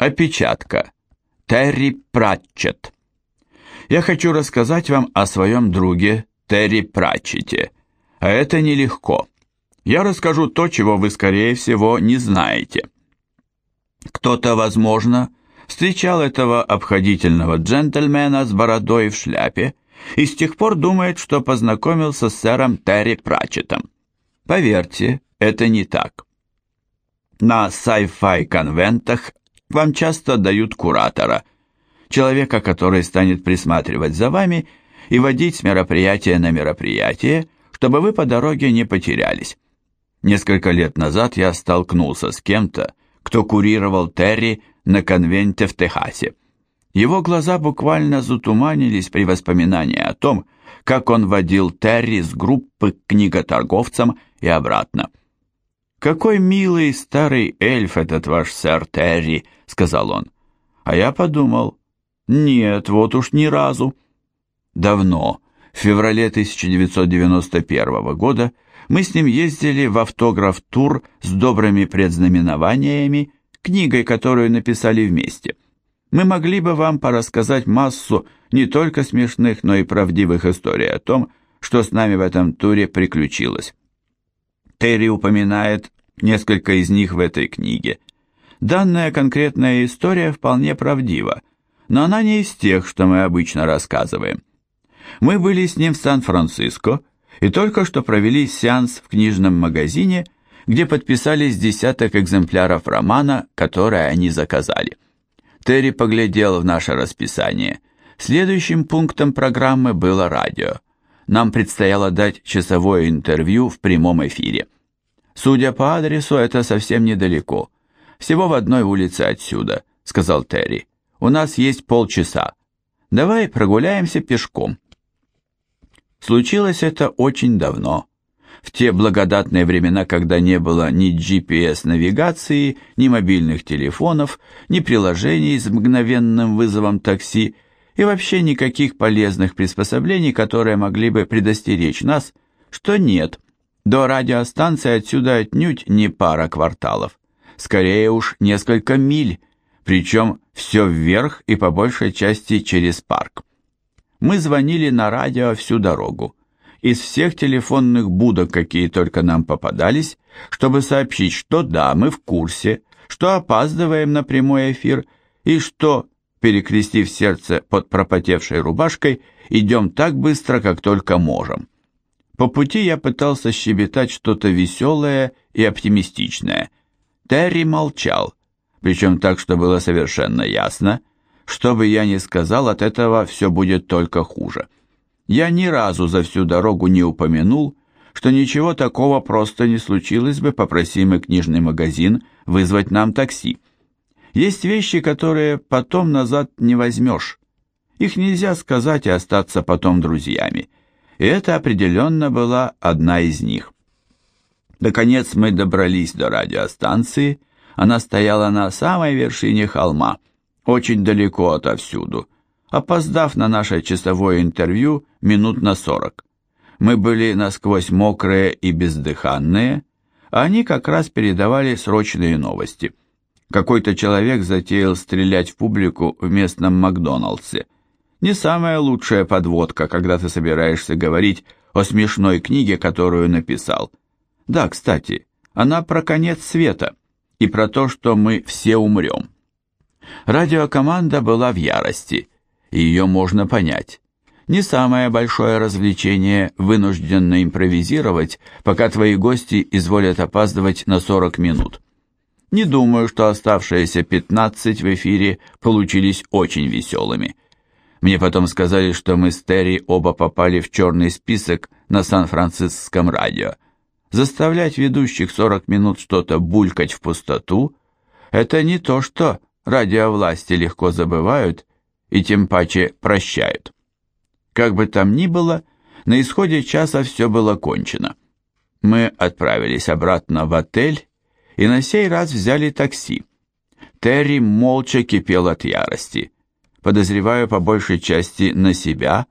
Опечатка. Терри Пратчет. Я хочу рассказать вам о своем друге Терри Пратчете, а это нелегко. Я расскажу то, чего вы, скорее всего, не знаете. Кто-то, возможно, встречал этого обходительного джентльмена с бородой в шляпе и с тех пор думает, что познакомился с сэром Терри Пратчетом. Поверьте, это не так. На sci-fi конвентах вам часто дают куратора, человека, который станет присматривать за вами и водить с мероприятия на мероприятие, чтобы вы по дороге не потерялись. Несколько лет назад я столкнулся с кем-то, кто курировал Терри на конвенте в Техасе. Его глаза буквально затуманились при воспоминании о том, как он водил Терри с группы к книготорговцам и обратно. «Какой милый старый эльф этот ваш сэр Терри», — сказал он. А я подумал, нет, вот уж ни разу. Давно, в феврале 1991 года, мы с ним ездили в автограф-тур с добрыми предзнаменованиями, книгой, которую написали вместе. Мы могли бы вам порассказать массу не только смешных, но и правдивых историй о том, что с нами в этом туре приключилось. Терри упоминает несколько из них в этой книге. Данная конкретная история вполне правдива, но она не из тех, что мы обычно рассказываем. Мы были с ним в Сан-Франциско и только что провели сеанс в книжном магазине, где подписались десяток экземпляров романа, который они заказали. Терри поглядел в наше расписание. Следующим пунктом программы было радио нам предстояло дать часовое интервью в прямом эфире. Судя по адресу, это совсем недалеко. Всего в одной улице отсюда, сказал Терри. У нас есть полчаса. Давай прогуляемся пешком. Случилось это очень давно. В те благодатные времена, когда не было ни GPS-навигации, ни мобильных телефонов, ни приложений с мгновенным вызовом такси, и вообще никаких полезных приспособлений, которые могли бы предостеречь нас, что нет, до радиостанции отсюда отнюдь не пара кварталов, скорее уж несколько миль, причем все вверх и по большей части через парк. Мы звонили на радио всю дорогу, из всех телефонных будок, какие только нам попадались, чтобы сообщить, что да, мы в курсе, что опаздываем на прямой эфир и что перекрестив сердце под пропотевшей рубашкой, идем так быстро, как только можем. По пути я пытался щебетать что-то веселое и оптимистичное. Терри молчал, причем так, что было совершенно ясно, что бы я ни сказал, от этого все будет только хуже. Я ни разу за всю дорогу не упомянул, что ничего такого просто не случилось бы, попроси мы книжный магазин вызвать нам такси. Есть вещи, которые потом назад не возьмешь. Их нельзя сказать и остаться потом друзьями. И это определенно была одна из них. Наконец мы добрались до радиостанции. Она стояла на самой вершине холма, очень далеко отовсюду, опоздав на наше часовое интервью минут на сорок. Мы были насквозь мокрые и бездыханные, а они как раз передавали срочные новости – какой-то человек затеял стрелять в публику в местном Макдоналдсе. Не самая лучшая подводка, когда ты собираешься говорить о смешной книге, которую написал. Да, кстати, она про конец света и про то, что мы все умрем. Радиокоманда была в ярости, и ее можно понять. Не самое большое развлечение вынужденно импровизировать, пока твои гости изволят опаздывать на 40 минут. Не думаю, что оставшиеся 15 в эфире получились очень веселыми. Мне потом сказали, что мы с Терри оба попали в черный список на Сан-Франциском радио. Заставлять ведущих 40 минут что-то булькать в пустоту – это не то, что радиовласти легко забывают и тем паче прощают. Как бы там ни было, на исходе часа все было кончено. Мы отправились обратно в отель и на сей раз взяли такси. Терри молча кипел от ярости, подозреваю по большей части на себя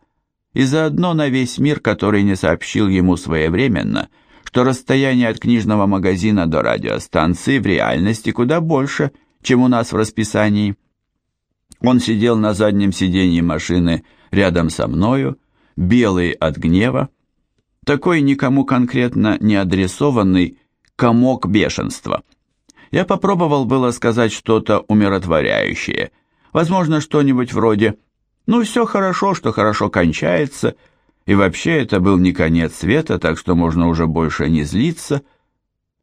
и заодно на весь мир, который не сообщил ему своевременно, что расстояние от книжного магазина до радиостанции в реальности куда больше, чем у нас в расписании. Он сидел на заднем сиденье машины рядом со мною, белый от гнева, такой никому конкретно не адресованный комок бешенства. Я попробовал было сказать что-то умиротворяющее, возможно, что-нибудь вроде «Ну, все хорошо, что хорошо кончается», и вообще это был не конец света, так что можно уже больше не злиться.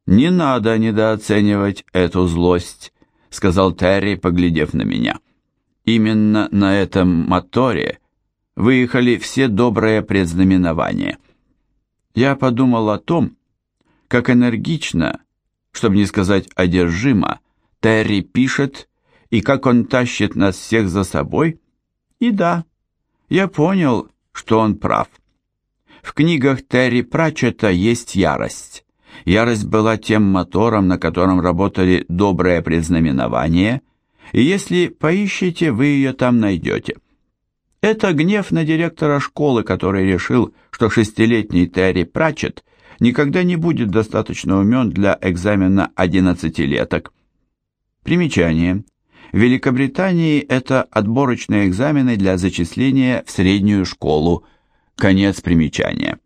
«Не надо недооценивать эту злость», — сказал Терри, поглядев на меня. «Именно на этом моторе выехали все добрые предзнаменования». Я подумал о том, как энергично, чтобы не сказать одержимо, Терри пишет и как он тащит нас всех за собой. И да, я понял, что он прав. В книгах Терри Пратчета есть ярость. Ярость была тем мотором, на котором работали добрые предзнаменования, и если поищете, вы ее там найдете. Это гнев на директора школы, который решил, что шестилетний Терри Пратчет никогда не будет достаточно умен для экзамена одиннадцатилеток. Примечание. В Великобритании это отборочные экзамены для зачисления в среднюю школу. Конец примечания.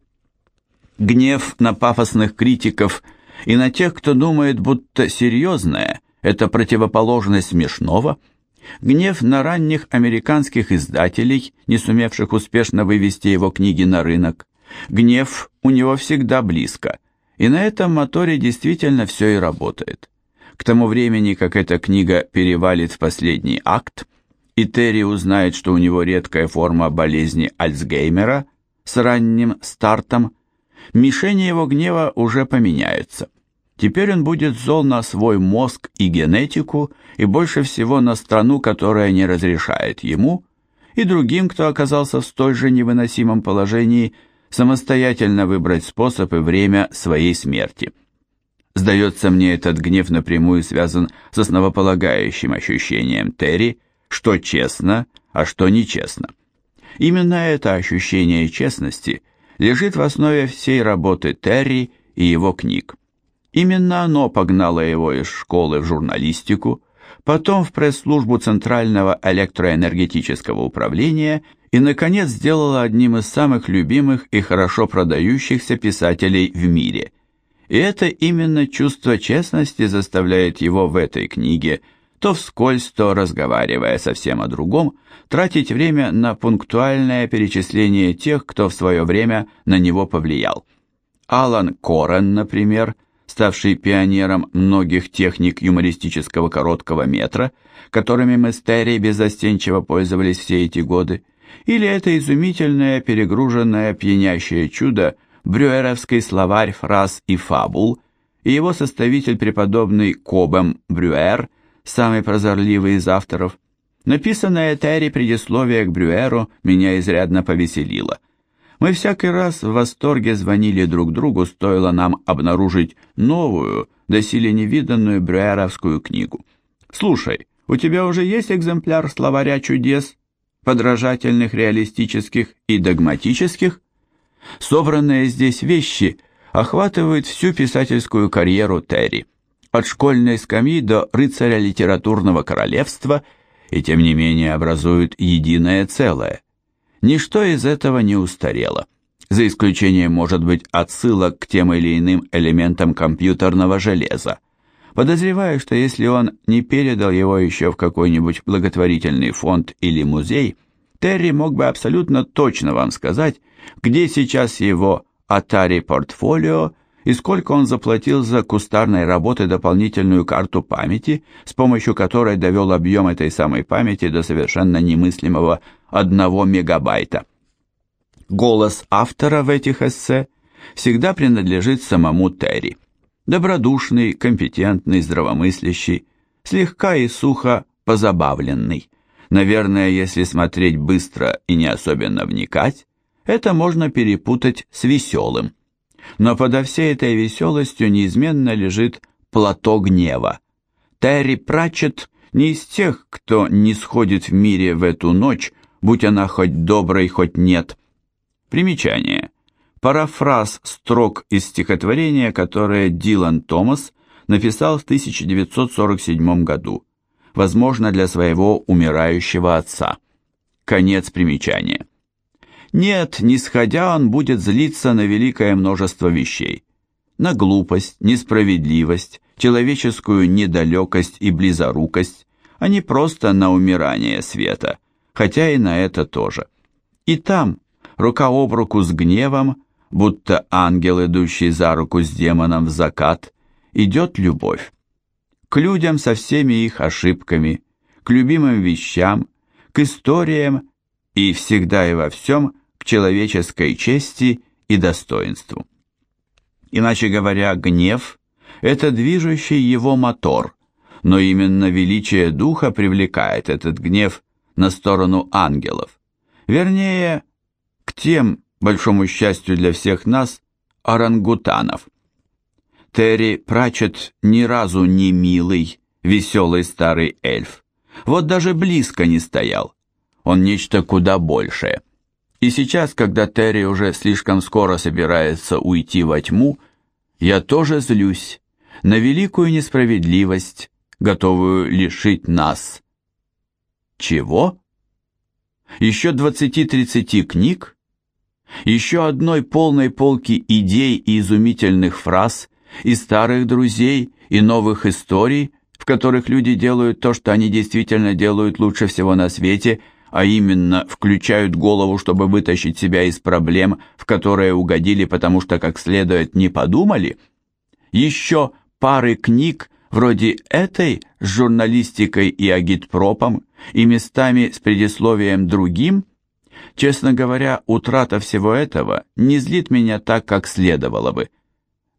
Гнев на пафосных критиков и на тех, кто думает, будто серьезное – это противоположность смешного. Гнев на ранних американских издателей, не сумевших успешно вывести его книги на рынок. Гнев у него всегда близко, и на этом моторе действительно все и работает. К тому времени, как эта книга перевалит в последний акт, и Терри узнает, что у него редкая форма болезни Альцгеймера с ранним стартом, мишени его гнева уже поменяются. Теперь он будет зол на свой мозг и генетику, и больше всего на страну, которая не разрешает ему, и другим, кто оказался в столь же невыносимом положении, самостоятельно выбрать способ и время своей смерти. Сдается мне, этот гнев напрямую связан с основополагающим ощущением Терри, что честно, а что нечестно. Именно это ощущение честности лежит в основе всей работы Терри и его книг. Именно оно погнало его из школы в журналистику, потом в пресс-службу Центрального электроэнергетического управления и, наконец, сделало одним из самых любимых и хорошо продающихся писателей в мире – и это именно чувство честности заставляет его в этой книге, то вскользь, то разговаривая совсем о другом, тратить время на пунктуальное перечисление тех, кто в свое время на него повлиял. Алан Корен, например, ставший пионером многих техник юмористического короткого метра, которыми мы с Терри безостенчиво пользовались все эти годы, или это изумительное, перегруженное, пьянящее чудо – брюэровский словарь фраз и фабул, и его составитель преподобный Кобем Брюэр, самый прозорливый из авторов. Написанное Терри предисловие к Брюэру меня изрядно повеселило. Мы всякий раз в восторге звонили друг другу, стоило нам обнаружить новую, доселе невиданную брюэровскую книгу. «Слушай, у тебя уже есть экземпляр словаря чудес, подражательных, реалистических и догматических?» Собранные здесь вещи охватывают всю писательскую карьеру Терри, от школьной скамьи до рыцаря литературного королевства, и тем не менее образуют единое целое. Ничто из этого не устарело, за исключением, может быть, отсылок к тем или иным элементам компьютерного железа. Подозреваю, что если он не передал его еще в какой-нибудь благотворительный фонд или музей, Терри мог бы абсолютно точно вам сказать, где сейчас его Atari портфолио и сколько он заплатил за кустарной работы дополнительную карту памяти, с помощью которой довел объем этой самой памяти до совершенно немыслимого 1 мегабайта. Голос автора в этих эссе всегда принадлежит самому Терри. Добродушный, компетентный, здравомыслящий, слегка и сухо позабавленный. Наверное, если смотреть быстро и не особенно вникать, это можно перепутать с веселым. Но подо всей этой веселостью неизменно лежит плато гнева. Терри Пратчетт не из тех, кто не сходит в мире в эту ночь, будь она хоть доброй, хоть нет. Примечание. Парафраз строк из стихотворения, которое Дилан Томас написал в 1947 году. возможно, для своего умирающего отца. Конец примечания. Нет, не сходя он будет злиться на великое множество вещей. На глупость, несправедливость, человеческую недалекость и близорукость, а не просто на умирание света, хотя и на это тоже. И там, рука об руку с гневом, будто ангел, идущий за руку с демоном в закат, идет любовь. К людям со всеми их ошибками, к любимым вещам, к историям и всегда и во всем к человеческой чести и достоинству. Иначе говоря, гнев – это движущий его мотор, но именно величие духа привлекает этот гнев на сторону ангелов. Вернее, к тем, большому счастью для всех нас, орангутанов. Терри Пратчет ни разу не милый, веселый старый эльф. Вот даже близко не стоял. Он нечто куда большее. И сейчас, когда Терри уже слишком скоро собирается уйти во тьму, я тоже злюсь на великую несправедливость, готовую лишить нас. Чего? Еще двадцати-тридцати книг? Еще одной полной полки идей и изумительных фраз, и старых друзей, и новых историй, в которых люди делают то, что они действительно делают лучше всего на свете – а именно включают голову, чтобы вытащить себя из проблем, в которые угодили, потому что как следует не подумали, еще пары книг вроде этой с журналистикой и агитпропом и местами с предисловием другим, честно говоря, утрата всего этого не злит меня так, как следовало бы.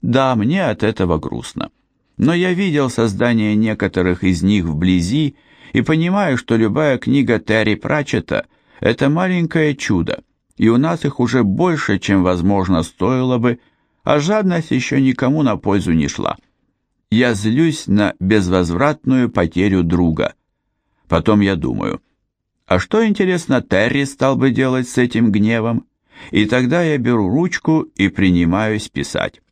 Да, мне от этого грустно. Но я видел создание некоторых из них вблизи и понимаю, что любая книга Терри Пратчета – это маленькое чудо, и у нас их уже больше, чем, возможно, стоило бы, а жадность еще никому на пользу не шла. Я злюсь на безвозвратную потерю друга. Потом я думаю, а что, интересно, Терри стал бы делать с этим гневом? И тогда я беру ручку и принимаюсь писать.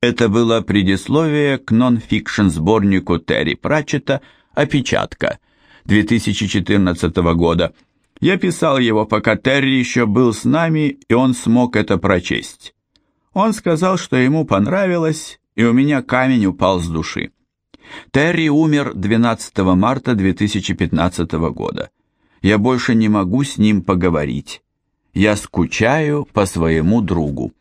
Это было предисловие к нон-фикшн сборнику Терри Пратчета «Опечатка» 2014 года. Я писал его, пока Терри еще был с нами, и он смог это прочесть. Он сказал, что ему понравилось, и у меня камень упал с души. Терри умер 12 марта 2015 года. Я больше не могу с ним поговорить. Я скучаю по своему другу.